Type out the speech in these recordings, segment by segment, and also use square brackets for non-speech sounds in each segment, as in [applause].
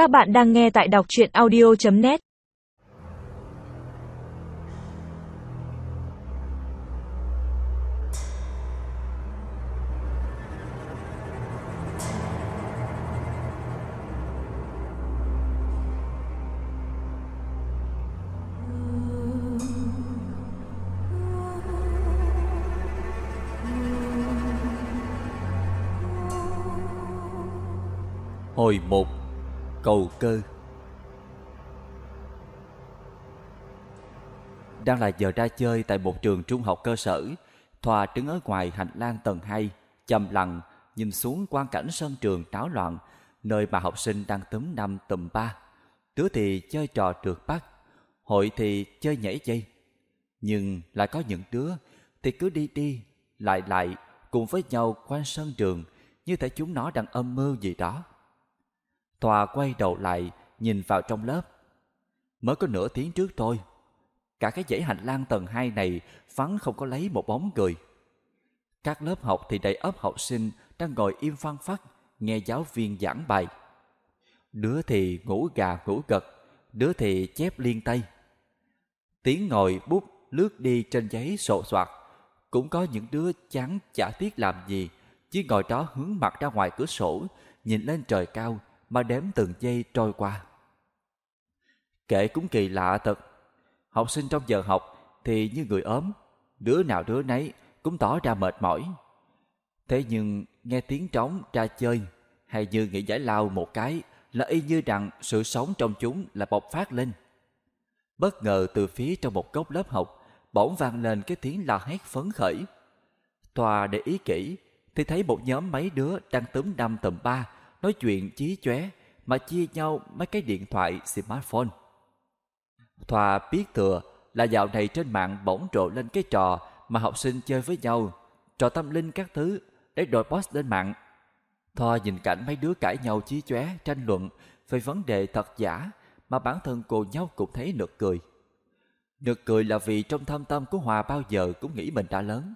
Các bạn đang nghe tại đọc chuyện audio.net Hồi 1 Cầu cơ. Đang là giờ ra chơi tại một trường trung học cơ sở, Thoa đứng ở ngoài hành lang tầng 2 Chầm lặng nhìn xuống quang cảnh sân trường náo loạn, Nơi mà học sinh đang tấm năm tầm ba. Đứa thì chơi trò trượt bắt, Hội thì chơi nhảy dây. Nhưng lại có những đứa Thì cứ đi đi, Lại lại cùng với nhau quanh sân trường, Như thể chúng nó đang âm mưu gì đó. Tòa quay đầu lại, nhìn vào trong lớp. Mới có nửa tiếng trước thôi. Cả cái dãy hành lang tầng 2 này vắng không có lấy một bóng người. Các lớp học thì đầy ấp học sinh đang ngồi im phăng phắc nghe giáo viên giảng bài. Đứa thì ngủ gà ngủ gật, đứa thì chép liên tay. Tiếng ngồi bút lướt đi trên giấy sổ soạt. Cũng có những đứa chán chả tiếc làm gì, chỉ ngồi đó hướng mặt ra ngoài cửa sổ, nhìn lên trời cao mà đếm từng giây trôi qua. Kể cũng kỳ lạ thật. Học sinh trong giờ học thì như người ốm, đứa nào đứa nấy cũng tỏ ra mệt mỏi. Thế nhưng nghe tiếng trống ra chơi hay như nghĩ giải lao một cái là y như rằng sự sống trong chúng là bộc phát lên. Bất ngờ từ phía trong một góc lớp học bỗng vang lên cái tiếng la hét phấn khởi. Tòa để ý kỹ thì thấy một nhóm mấy đứa đang túm năm tầm ba nói chuyện chí chóe mà chia nhau mấy cái điện thoại smartphone. Thoa biết thừa là dạo này trên mạng bỗng trộ lên cái trò mà học sinh chơi với nhau, trò tâm linh các thứ để đổi post lên mạng. Thoa nhìn cảnh mấy đứa cãi nhau chí chóe tranh luận về vấn đề thật giả mà bản thân cô nhau cũng thấy nực cười. Nực cười là vì trong thâm tâm của Hòa bao giờ cũng nghĩ mình đã lớn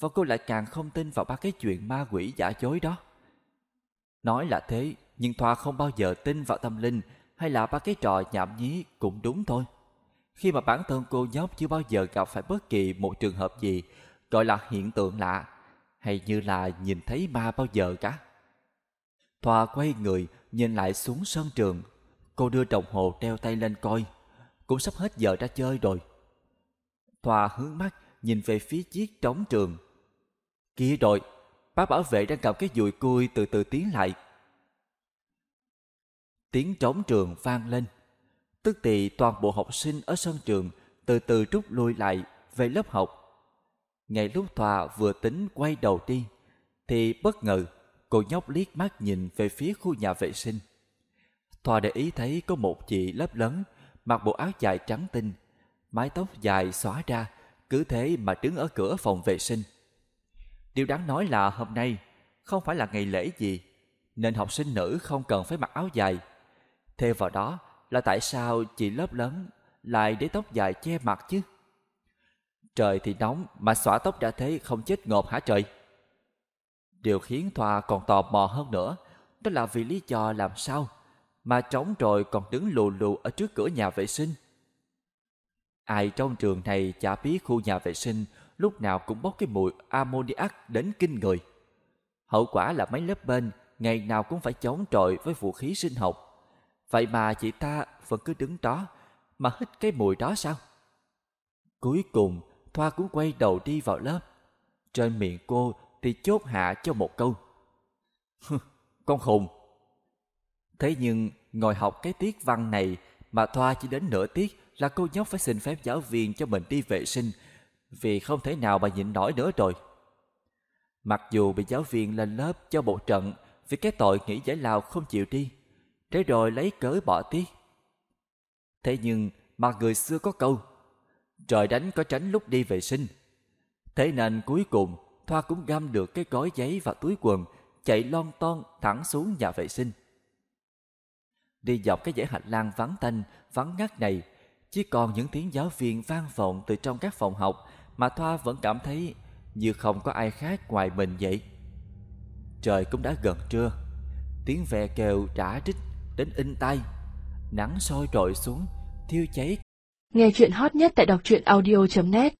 và cô lại càng không tin vào ba cái chuyện ma quỷ giả dối đó. Nói là thế, nhưng Thoa không bao giờ tin vào tâm linh hay là ba cái trò nhảm nhí cũng đúng thôi. Khi mà bản thân cô nhóc chưa bao giờ gặp phải bất kỳ một trường hợp gì gọi là hiện tượng lạ hay như là nhìn thấy ma bao giờ cả. Thoa quay người nhìn lại xuống sân trường. Cô đưa đồng hồ đeo tay lên coi. Cũng sắp hết giờ ra chơi rồi. Thoa hướng mắt nhìn về phía chiếc trống trường. Kia rồi, Bác bảo vệ đang cầm cái dùi cui từ từ tiến lại. Tiếng trống trường vang lên. Tức thì toàn bộ học sinh ở sân trường từ từ rút lui lại về lớp học. Ngay lúc Thoa vừa tính quay đầu đi, thì bất ngờ cô nhóc liếc mắt nhìn về phía khu nhà vệ sinh. Thoa để ý thấy có một chị lớp lớn mặc bộ áo dài trắng tinh, mái tóc dài xóa ra, cứ thế mà đứng ở cửa phòng vệ sinh. Điều đáng nói là hôm nay không phải là ngày lễ gì, nên học sinh nữ không cần phải mặc áo dài. Thêm vào đó là tại sao chị lớp lớn lại để tóc dài che mặt chứ? Trời thì nóng mà xõa tóc ra thế không chết ngộp hả trời? Điều khiến Thoa còn tò mò hơn nữa đó là vì lý do làm sao mà trống rồi còn đứng lù lù ở trước cửa nhà vệ sinh. Ai trong trường này chả biết khu nhà vệ sinh lúc nào cũng bốc cái mùi ammoniac đến kinh người. Hậu quả là mấy lớp bên ngày nào cũng phải chống trọi với vũ khí sinh học. Vậy mà chị ta vẫn cứ đứng đó mà hít cái mùi đó sao? Cuối cùng, Thoa cũng quay đầu đi vào lớp. Trên miệng cô thì chốt hạ cho một câu. [laughs] Con khùng! Thế nhưng, ngồi học cái tiết văn này mà Thoa chỉ đến nửa tiết là cô nhóc phải xin phép giáo viên cho mình đi vệ sinh vì không thể nào mà nhịn nổi nữa rồi. Mặc dù bị giáo viên lên lớp cho bộ trận vì cái tội nghỉ giải lao không chịu đi, thế rồi lấy cớ bỏ tiết. Thế nhưng mà người xưa có câu, trời đánh có tránh lúc đi vệ sinh. Thế nên cuối cùng Thoa cũng găm được cái gói giấy vào túi quần, chạy lon ton thẳng xuống nhà vệ sinh. Đi dọc cái dãy hành lang vắng tanh, vắng ngắt này, chỉ còn những tiếng giáo viên vang vọng từ trong các phòng học mà Thoa vẫn cảm thấy như không có ai khác ngoài mình vậy. Trời cũng đã gần trưa, tiếng ve kêu trả trích đến in tay. Nắng sôi trội xuống, thiêu cháy. Nghe chuyện hot nhất tại đọc truyện audio.net